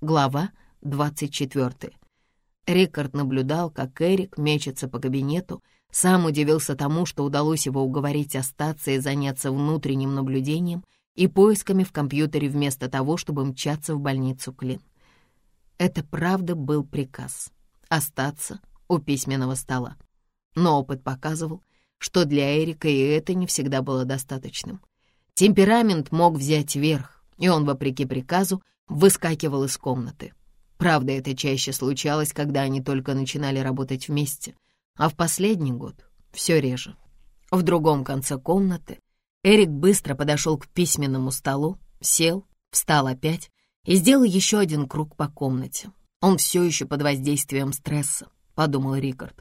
Глава 24. Рикард наблюдал, как Эрик мечется по кабинету, сам удивился тому, что удалось его уговорить остаться и заняться внутренним наблюдением и поисками в компьютере вместо того, чтобы мчаться в больницу Клин. Это правда был приказ — остаться у письменного стола. Но опыт показывал, что для Эрика и это не всегда было достаточным. Темперамент мог взять верх, и он, вопреки приказу, выскакивал из комнаты. Правда, это чаще случалось, когда они только начинали работать вместе, а в последний год все реже. В другом конце комнаты Эрик быстро подошел к письменному столу, сел, встал опять и сделал еще один круг по комнате. Он все еще под воздействием стресса, подумал Рикард.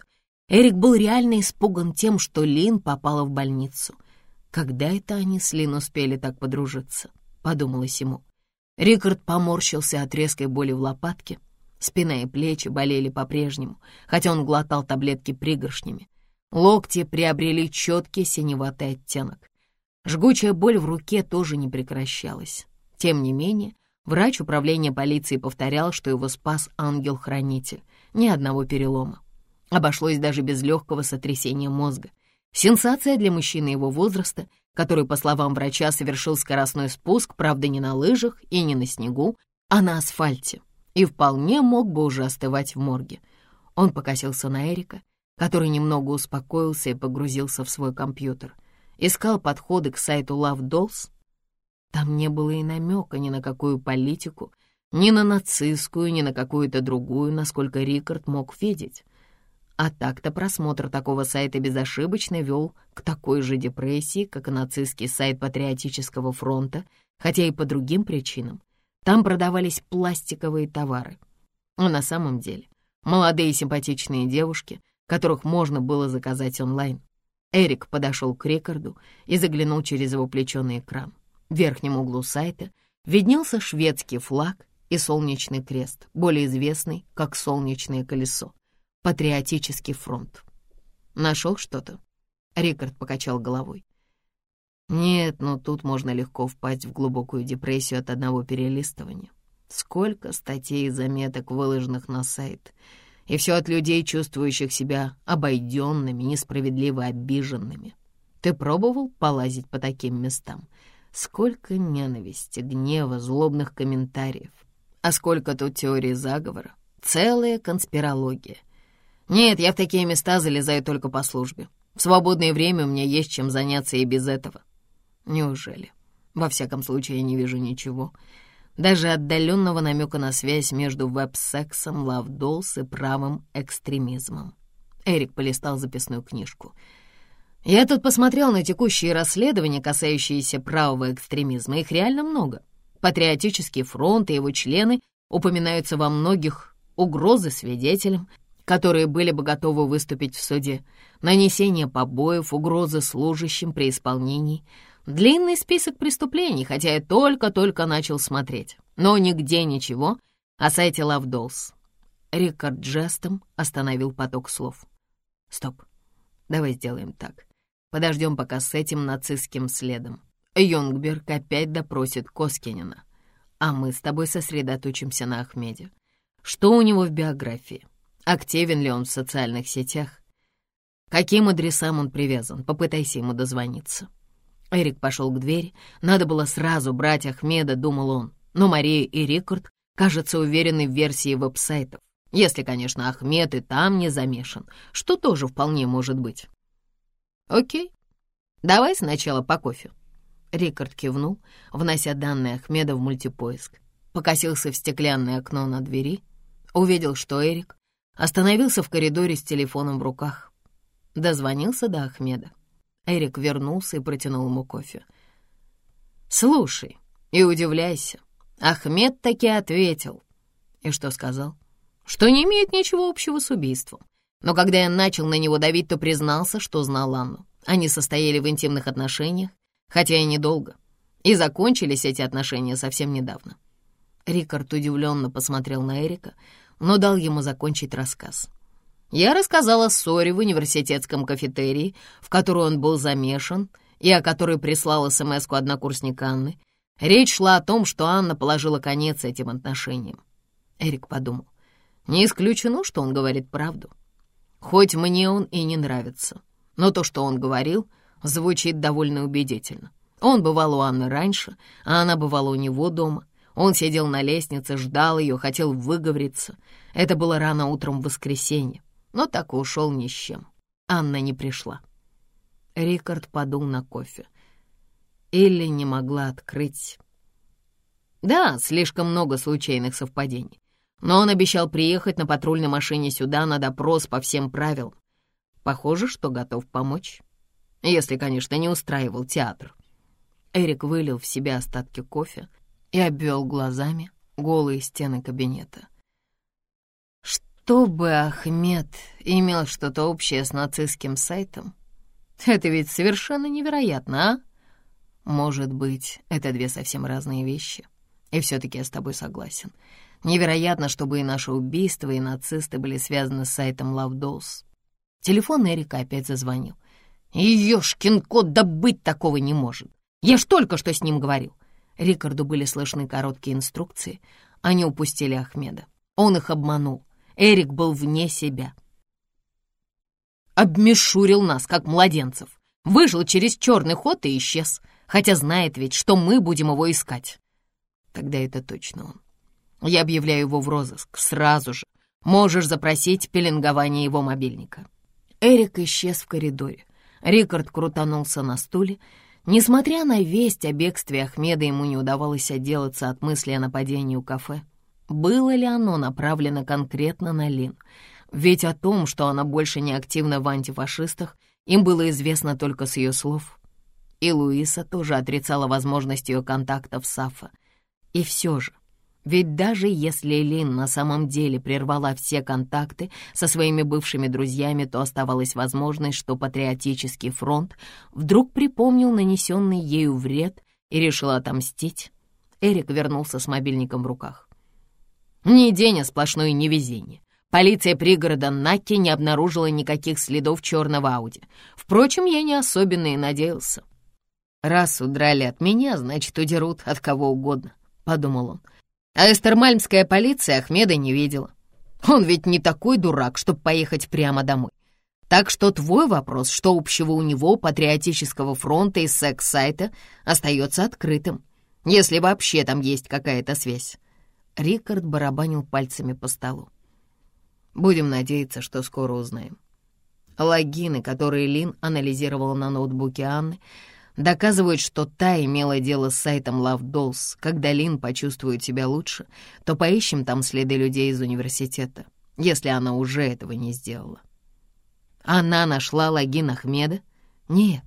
Эрик был реально испуган тем, что Лин попала в больницу. Когда это они с Лин успели так подружиться, подумалось ему. Рикард поморщился от резкой боли в лопатке. Спина и плечи болели по-прежнему, хотя он глотал таблетки пригоршнями. Локти приобрели четкий синеватый оттенок. Жгучая боль в руке тоже не прекращалась. Тем не менее, врач управления полиции повторял, что его спас ангел-хранитель. Ни одного перелома. Обошлось даже без легкого сотрясения мозга. Сенсация для мужчины его возраста, который, по словам врача, совершил скоростной спуск, правда, не на лыжах и не на снегу, а на асфальте, и вполне мог бы уже остывать в морге. Он покосился на Эрика, который немного успокоился и погрузился в свой компьютер. Искал подходы к сайту Love Dolls. Там не было и намека ни на какую политику, ни на нацистскую, ни на какую-то другую, насколько Рикард мог видеть. А так-то просмотр такого сайта безошибочно вел к такой же депрессии, как и нацистский сайт Патриотического фронта, хотя и по другим причинам. Там продавались пластиковые товары. А на самом деле молодые симпатичные девушки, которых можно было заказать онлайн. Эрик подошел к Рикарду и заглянул через его плечо на экран. В верхнем углу сайта виднелся шведский флаг и солнечный крест, более известный как солнечное колесо. Патриотический фронт. Нашел что-то? Рикард покачал головой. Нет, но тут можно легко впасть в глубокую депрессию от одного перелистывания. Сколько статей и заметок, выложенных на сайт. И все от людей, чувствующих себя обойденными, несправедливо обиженными. Ты пробовал полазить по таким местам? Сколько ненависти, гнева, злобных комментариев. А сколько тут теории заговора. Целая конспирология. Нет, я в такие места залезаю только по службе. В свободное время у меня есть чем заняться и без этого. Неужели? Во всяком случае, я не вижу ничего. Даже отдаленного намека на связь между веб-сексом, лав-долс и правым экстремизмом. Эрик полистал записную книжку. Я тут посмотрел на текущие расследования, касающиеся правого экстремизма. Их реально много. Патриотический фронт и его члены упоминаются во многих угрозы свидетелям, которые были бы готовы выступить в суде, нанесение побоев, угрозы служащим при исполнении. Длинный список преступлений, хотя я только-только начал смотреть. Но нигде ничего о сайте Love Dolls. Рикард жестом остановил поток слов. «Стоп, давай сделаем так. Подождем пока с этим нацистским следом. Юнгберг опять допросит Коскинина, а мы с тобой сосредоточимся на Ахмеде. Что у него в биографии?» Активен ли он в социальных сетях? Каким адресам он привязан? Попытайся ему дозвониться. Эрик пошел к двери. Надо было сразу брать Ахмеда, думал он. Но Мария и Рикард, кажется, уверены в версии веб-сайтов. Если, конечно, Ахмед и там не замешан, что тоже вполне может быть. Окей, давай сначала по кофе. Рикард кивнул, внося данные Ахмеда в мультипоиск. Покосился в стеклянное окно на двери, увидел, что Эрик Остановился в коридоре с телефоном в руках. Дозвонился до Ахмеда. Эрик вернулся и протянул ему кофе. «Слушай и удивляйся. Ахмед таки ответил. И что сказал? Что не имеет ничего общего с убийством. Но когда я начал на него давить, то признался, что знал Анну. Они состояли в интимных отношениях, хотя и недолго. И закончились эти отношения совсем недавно. Рикард удивленно посмотрел на Эрика, но дал ему закончить рассказ. Я рассказал о ссоре в университетском кафетерии, в которую он был замешан, и о которой прислал смс-ку однокурсник Анны. Речь шла о том, что Анна положила конец этим отношениям. Эрик подумал. Не исключено, что он говорит правду. Хоть мне он и не нравится, но то, что он говорил, звучит довольно убедительно. Он бывал у Анны раньше, а она бывала у него дома. Он сидел на лестнице, ждал ее, хотел выговориться. Это было рано утром в воскресенье, но так и ушел ни с чем. Анна не пришла. Рикард подул на кофе. Илли не могла открыть. Да, слишком много случайных совпадений. Но он обещал приехать на патрульной машине сюда на допрос по всем правилам. Похоже, что готов помочь. Если, конечно, не устраивал театр. Эрик вылил в себя остатки кофе и обвел глазами голые стены кабинета. Чтобы Ахмед имел что-то общее с нацистским сайтом, это ведь совершенно невероятно, а? Может быть, это две совсем разные вещи. И все-таки я с тобой согласен. Невероятно, чтобы и наше убийство, и нацисты были связаны с сайтом Love. Телефон Эрика опять зазвонил. «Ёшкин кот, да быть такого не может! Я ж только что с ним говорил!» Рикарду были слышны короткие инструкции. Они упустили Ахмеда. Он их обманул. Эрик был вне себя. Обмешурил нас, как младенцев. Выжил через черный ход и исчез, хотя знает ведь, что мы будем его искать. Тогда это точно он. Я объявляю его в розыск сразу же. Можешь запросить пеленгование его мобильника». Эрик исчез в коридоре. Рикард крутанулся на стуле. Несмотря на весть о бегстве Ахмеда, ему не удавалось отделаться от мысли о нападении у кафе. Было ли оно направлено конкретно на Лин? Ведь о том, что она больше не активна в антифашистах, им было известно только с ее слов. И Луиса тоже отрицала возможность ее контактов с Сафа. И все же, ведь даже если Лин на самом деле прервала все контакты со своими бывшими друзьями, то оставалась возможность, что Патриотический фронт вдруг припомнил нанесенный ею вред и решил отомстить. Эрик вернулся с мобильником в руках. Не день, а сплошное невезение. Полиция пригорода Накки не обнаружила никаких следов черного Ауди. Впрочем, я не особенно и надеялся. «Раз удрали от меня, значит, удерут от кого угодно», — подумал он. А эстермальмская полиция Ахмеда не видела. Он ведь не такой дурак, чтобы поехать прямо домой. Так что твой вопрос, что общего у него, патриотического фронта и секс-сайта, остается открытым, если вообще там есть какая-то связь. Рикард барабанил пальцами по столу. Будем надеяться, что скоро узнаем. Логины, которые Лин анализировала на ноутбуке Анны, доказывают, что та имела дело с сайтом Love Dolls. Когда Лин почувствует себя лучше, то поищем там следы людей из университета, если она уже этого не сделала. Она нашла логин Ахмеда? Нет,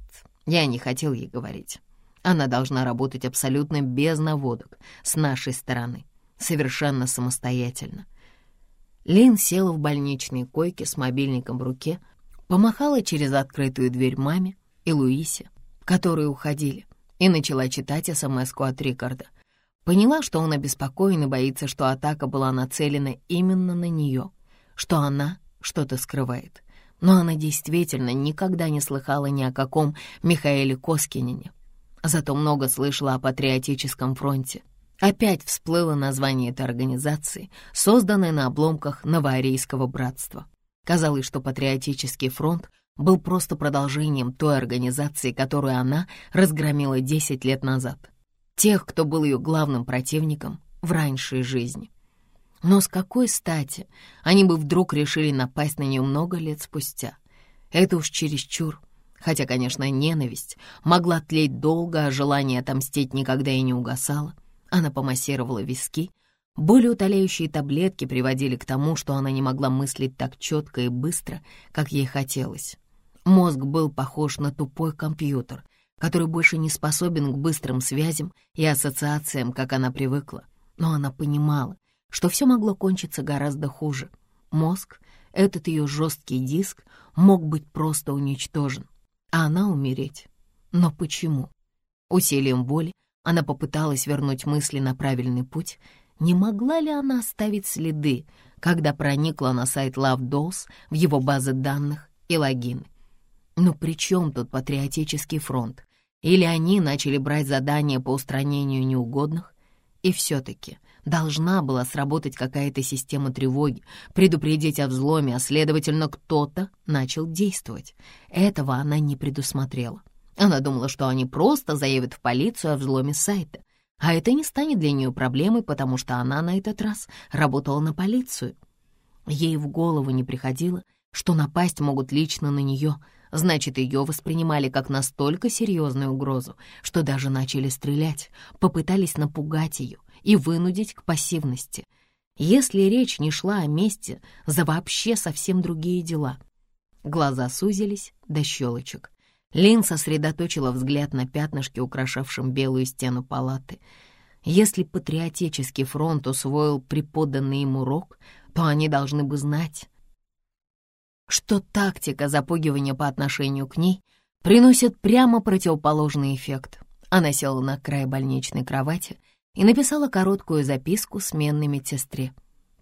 я не хотел ей говорить. Она должна работать абсолютно без наводок с нашей стороны, совершенно самостоятельно. Лин села в больничной койке с мобильником в руке, помахала через открытую дверь маме и Луисе, которые уходили, и начала читать смс от Рикарда. Поняла, что он обеспокоен и боится, что атака была нацелена именно на нее, что она что-то скрывает. Но она действительно никогда не слыхала ни о каком Михаиле Коскинине. Зато много слышала о Патриотическом фронте. Опять всплыло название этой организации, созданной на обломках Новоарийского братства. Казалось, что Патриотический фронт был просто продолжением той организации, которую она разгромила 10 лет назад. Тех, кто был ее главным противником в раньшей жизни. Но с какой стати они бы вдруг решили напасть на нее много лет спустя? Это уж чересчур. Хотя, конечно, ненависть могла тлеть долго, а желание отомстить никогда и не угасало. Она помассировала виски. Более утоляющие таблетки приводили к тому, что она не могла мыслить так четко и быстро, как ей хотелось. Мозг был похож на тупой компьютер, который больше не способен к быстрым связям и ассоциациям, как она привыкла. Но она понимала, что все могло кончиться гораздо хуже. Мозг, этот ее жесткий диск, мог быть просто уничтожен, а она умереть. Но почему? Усилием воли она попыталась вернуть мысли на правильный путь. Не могла ли она оставить следы, когда проникла на сайт Love Dolls в его базы данных и логины? Но при чем тут патриотический фронт? Или они начали брать задания по устранению неугодных? И все-таки Должна была сработать какая-то система тревоги, предупредить о взломе, а следовательно, кто-то начал действовать. Этого она не предусмотрела. Она думала, что они просто заявят в полицию о взломе сайта, а это не станет для нее проблемой, потому что она на этот раз работала на полицию. Ей в голову не приходило, что напасть могут лично на нее, значит, ее воспринимали как настолько серьезную угрозу, что даже начали стрелять, попытались напугать ее и вынудить к пассивности. Если речь не шла о месте за вообще совсем другие дела. Глаза сузились до щелочек. Лин сосредоточила взгляд на пятнышке, украшавшем белую стену палаты. Если патриотический фронт усвоил преподанный им урок, то они должны бы знать, что тактика запугивания по отношению к ней приносит прямо противоположный эффект. Она села на край больничной кровати и написала короткую записку сменной медсестре.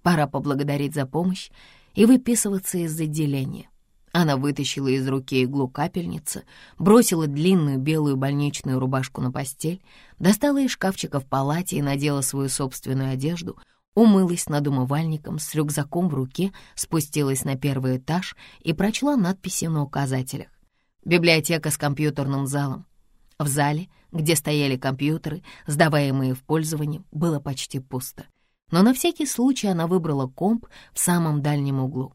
Пора поблагодарить за помощь и выписываться из отделения. Она вытащила из руки иглу капельницы, бросила длинную белую больничную рубашку на постель, достала из шкафчика в палате и надела свою собственную одежду, умылась над умывальником, с рюкзаком в руке спустилась на первый этаж и прочла надписи на указателях. Библиотека с компьютерным залом. В зале, где стояли компьютеры, сдаваемые в пользование, было почти пусто. Но на всякий случай она выбрала комп в самом дальнем углу.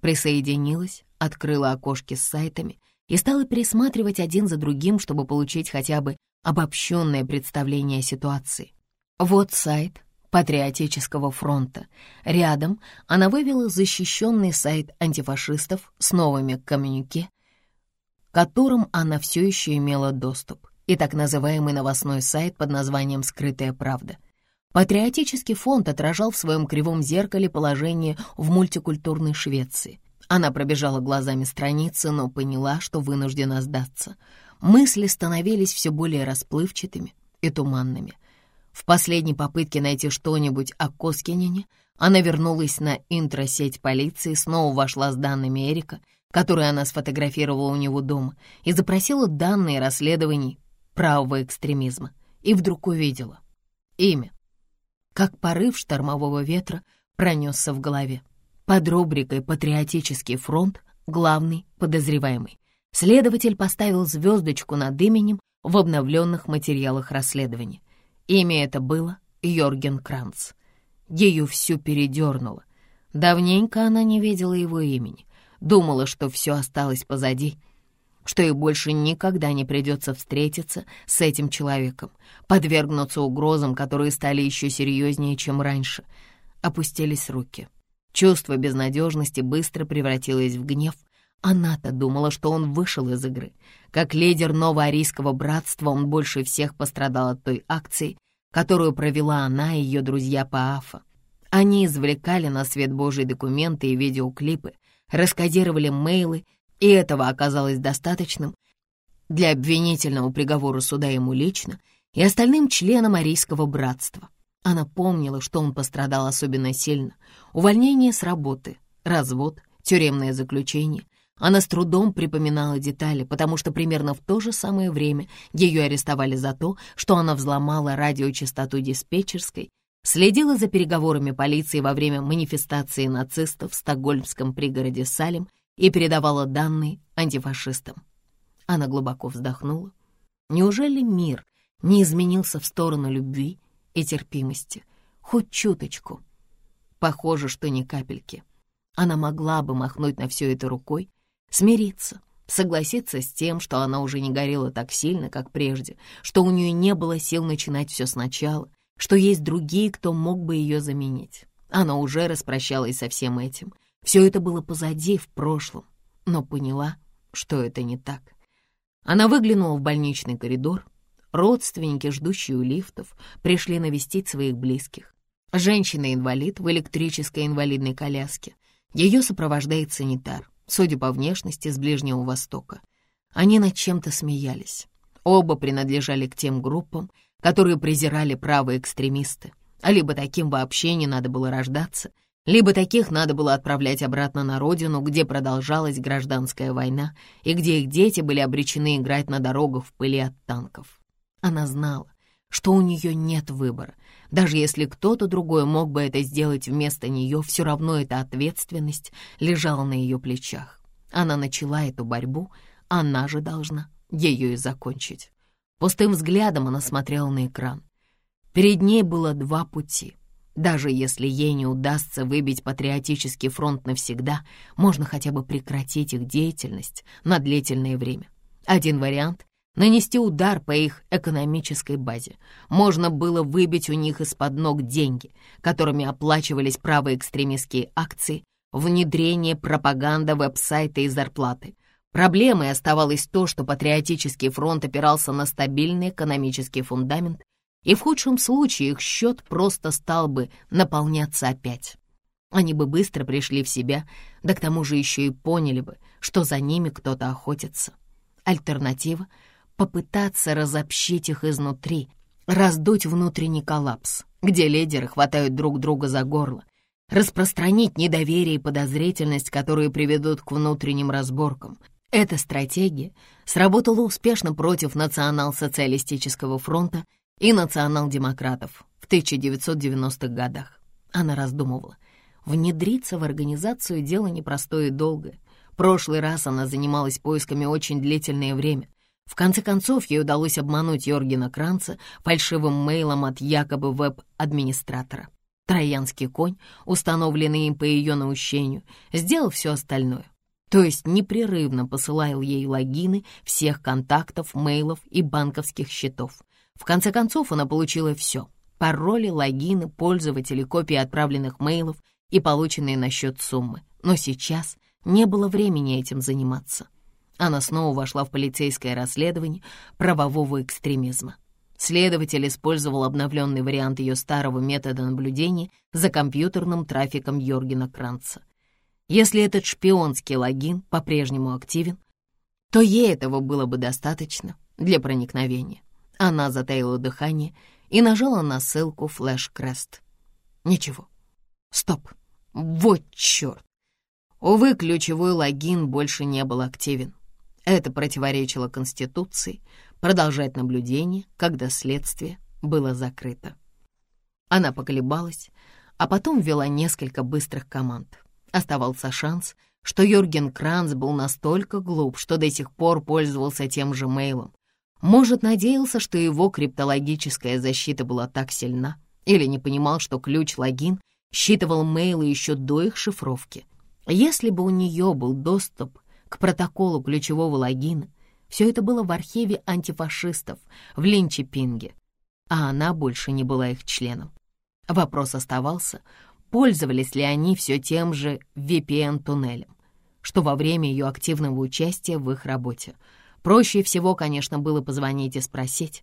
Присоединилась, открыла окошки с сайтами и стала пересматривать один за другим, чтобы получить хотя бы обобщенное представление о ситуации. Вот сайт, Патриотического фронта. Рядом она вывела защищенный сайт антифашистов с новыми коммюнике, к которым она все еще имела доступ, и так называемый новостной сайт под названием «Скрытая правда». Патриотический фонд отражал в своем кривом зеркале положение в мультикультурной Швеции. Она пробежала глазами страницы, но поняла, что вынуждена сдаться. Мысли становились все более расплывчатыми и туманными — в последней попытке найти что-нибудь о Коскинине она вернулась на интросеть полиции, снова вошла с данными Эрика, которые она сфотографировала у него дома, и запросила данные расследований правого экстремизма. И вдруг увидела имя. Как порыв штормового ветра пронесся в голове. Под рубрикой «Патриотический фронт» главный подозреваемый. Следователь поставил звездочку над именем в обновленных материалах расследования. Имя это было Йорген Кранц. Ее всю передернуло. Давненько она не видела его имени. Думала, что все осталось позади, что ей больше никогда не придется встретиться с этим человеком, подвергнуться угрозам, которые стали еще серьезнее, чем раньше. Опустились руки. Чувство безнадежности быстро превратилось в гнев. Она-то думала, что он вышел из игры. Как лидер новоарийского братства он больше всех пострадал от той акции, которую провела она и ее друзья по АФА. Они извлекали на свет Божий документы и видеоклипы, раскодировали мейлы, и этого оказалось достаточным для обвинительного приговора суда ему лично и остальным членам Арийского братства. Она помнила, что он пострадал особенно сильно. Увольнение с работы, развод, тюремное заключение — она с трудом припоминала детали, потому что примерно в то же самое время ее арестовали за то, что она взломала радиочастоту диспетчерской, следила за переговорами полиции во время манифестации нацистов в стокгольмском пригороде Салем и передавала данные антифашистам. Она глубоко вздохнула. Неужели мир не изменился в сторону любви и терпимости? Хоть чуточку. Похоже, что ни капельки. Она могла бы махнуть на все это рукой, Смириться, согласиться с тем, что она уже не горела так сильно, как прежде, что у нее не было сил начинать все сначала, что есть другие, кто мог бы ее заменить. Она уже распрощалась со всем этим. Все это было позади, в прошлом, но поняла, что это не так. Она выглянула в больничный коридор. Родственники, ждущие у лифтов, пришли навестить своих близких. Женщина-инвалид в электрической инвалидной коляске. Ее сопровождает санитар судя по внешности, с Ближнего Востока. Они над чем-то смеялись. Оба принадлежали к тем группам, которые презирали правые экстремисты. А либо таким вообще не надо было рождаться, либо таких надо было отправлять обратно на родину, где продолжалась гражданская война и где их дети были обречены играть на дорогах в пыли от танков. Она знала, что у нее нет выбора. Даже если кто-то другой мог бы это сделать вместо нее, все равно эта ответственность лежала на ее плечах. Она начала эту борьбу, она же должна ее и закончить. Пустым взглядом она смотрела на экран. Перед ней было два пути. Даже если ей не удастся выбить патриотический фронт навсегда, можно хотя бы прекратить их деятельность на длительное время. Один вариант — нанести удар по их экономической базе. Можно было выбить у них из-под ног деньги, которыми оплачивались правые экстремистские акции, внедрение, пропаганда, веб-сайты и зарплаты. Проблемой оставалось то, что Патриотический фронт опирался на стабильный экономический фундамент, и в худшем случае их счет просто стал бы наполняться опять. Они бы быстро пришли в себя, да к тому же еще и поняли бы, что за ними кто-то охотится. Альтернатива — попытаться разобщить их изнутри, раздуть внутренний коллапс, где лидеры хватают друг друга за горло, распространить недоверие и подозрительность, которые приведут к внутренним разборкам. Эта стратегия сработала успешно против Национал-социалистического фронта и национал-демократов в 1990-х годах. Она раздумывала. Внедриться в организацию — дело непростое и долгое прошлый раз она занималась поисками очень длительное время. В конце концов, ей удалось обмануть Йоргена Кранца фальшивым мейлом от якобы веб-администратора. Троянский конь, установленный им по ее наущению, сделал все остальное. То есть непрерывно посылал ей логины всех контактов, мейлов и банковских счетов. В конце концов, она получила все — пароли, логины, пользователи, копии отправленных мейлов и полученные на счет суммы. Но сейчас не было времени этим заниматься. Она снова вошла в полицейское расследование правового экстремизма. Следователь использовал обновленный вариант ее старого метода наблюдения за компьютерным трафиком Йоргена Кранца. Если этот шпионский логин по-прежнему активен, то ей этого было бы достаточно для проникновения. Она затаила дыхание и нажала на ссылку Crest. Ничего. Стоп. Вот черт. Увы, ключевой логин больше не был активен. Это противоречило Конституции продолжать наблюдение, когда следствие было закрыто. Она поколебалась, а потом ввела несколько быстрых команд. Оставался шанс, что Юрген Кранц был настолько глуп, что до сих пор пользовался тем же мейлом. Может, надеялся, что его криптологическая защита была так сильна, или не понимал, что ключ-логин считывал мейлы еще до их шифровки — если бы у нее был доступ к протоколу ключевого логина, все это было в архиве антифашистов в Линчепинге, а она больше не была их членом. Вопрос оставался, пользовались ли они все тем же VPN-туннелем, что во время ее активного участия в их работе. Проще всего, конечно, было позвонить и спросить,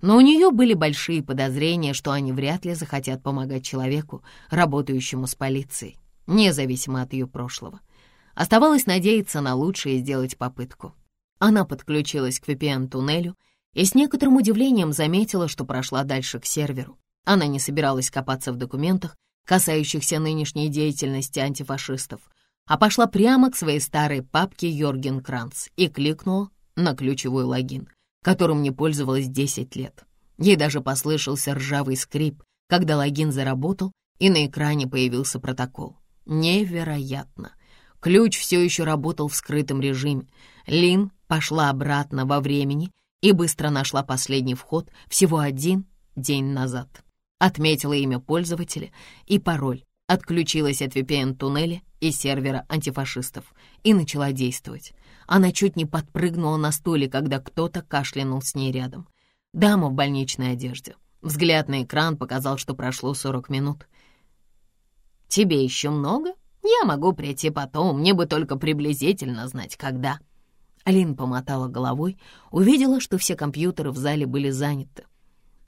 но у нее были большие подозрения, что они вряд ли захотят помогать человеку, работающему с полицией независимо от ее прошлого. Оставалось надеяться на лучшее и сделать попытку. Она подключилась к VPN-туннелю и с некоторым удивлением заметила, что прошла дальше к серверу. Она не собиралась копаться в документах, касающихся нынешней деятельности антифашистов, а пошла прямо к своей старой папке Йорген Кранц и кликнула на ключевой логин, которым не пользовалась 10 лет. Ей даже послышался ржавый скрип, когда логин заработал, и на экране появился протокол. Невероятно. Ключ все еще работал в скрытом режиме. Лин пошла обратно во времени и быстро нашла последний вход всего один день назад. Отметила имя пользователя и пароль, отключилась от VPN-туннеля и сервера антифашистов и начала действовать. Она чуть не подпрыгнула на стуле, когда кто-то кашлянул с ней рядом. Дама в больничной одежде. Взгляд на экран показал, что прошло 40 минут. Тебе еще много? Я могу прийти потом, мне бы только приблизительно знать, когда». Алин помотала головой, увидела, что все компьютеры в зале были заняты.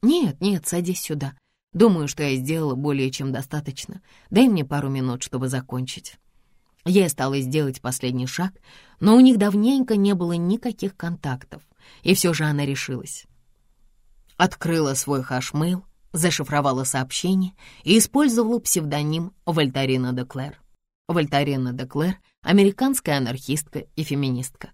«Нет, нет, садись сюда. Думаю, что я сделала более чем достаточно. Дай мне пару минут, чтобы закончить». Ей осталось сделать последний шаг, но у них давненько не было никаких контактов, и все же она решилась. Открыла свой хашмейл, зашифровала сообщение и использовала псевдоним Вольтарина Деклер. Вольтарина Деклер — американская анархистка и феминистка.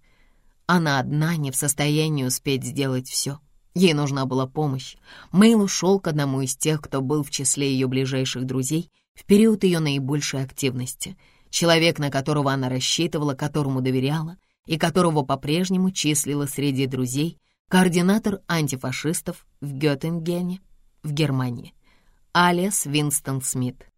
Она одна не в состоянии успеть сделать все. Ей нужна была помощь. Мэйл ушел к одному из тех, кто был в числе ее ближайших друзей в период ее наибольшей активности. Человек, на которого она рассчитывала, которому доверяла и которого по-прежнему числила среди друзей, координатор антифашистов в Геттингене, в Германии, Алиас Винстон Смит.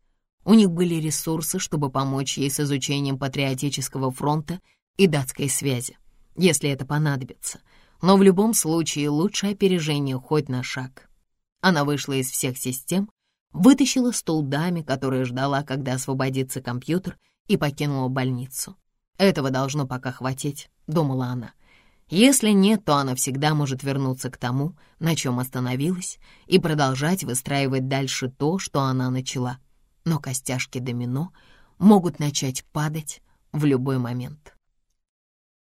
У них были ресурсы, чтобы помочь ей с изучением патриотического фронта и датской связи, если это понадобится. Но в любом случае лучше опережение хоть на шаг. Она вышла из всех систем, вытащила стул даме, которая ждала, когда освободится компьютер, и покинула больницу. «Этого должно пока хватить», — думала она. Если нет, то она всегда может вернуться к тому, на чем остановилась, и продолжать выстраивать дальше то, что она начала. Но костяшки домино могут начать падать в любой момент.